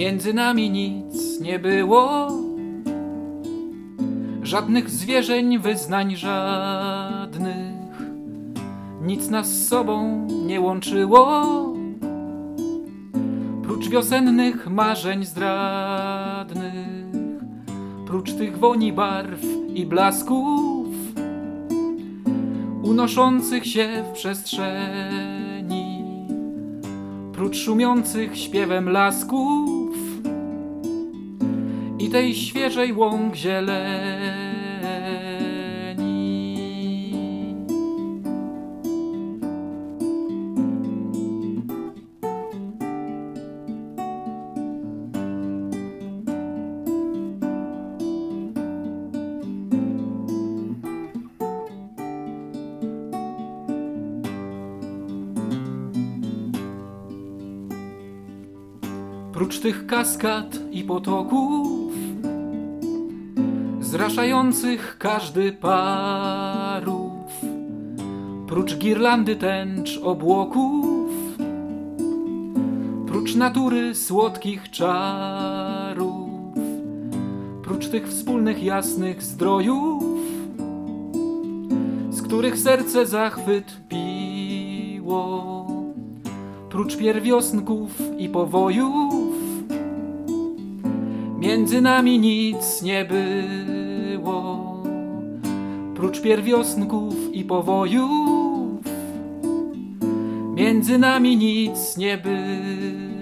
Między nami nic nie było, żadnych zwierzeń, wyznań żadnych. Nic nas z sobą nie łączyło, prócz wiosennych marzeń zdradnych, prócz tych woni barw i blasków, unoszących się w przestrzeni, prócz szumiących śpiewem lasków i tej świeżej łąk zieleni. Prócz tych kaskad i potoków, zraszających każdy parów, prócz girlandy tęcz obłoków, prócz natury słodkich czarów, prócz tych wspólnych jasnych zdrojów, z których serce zachwyt piło. Prócz pierwiosnków i powojów, między nami nic nie było. Prócz pierwiosnków i powojów, między nami nic nie było.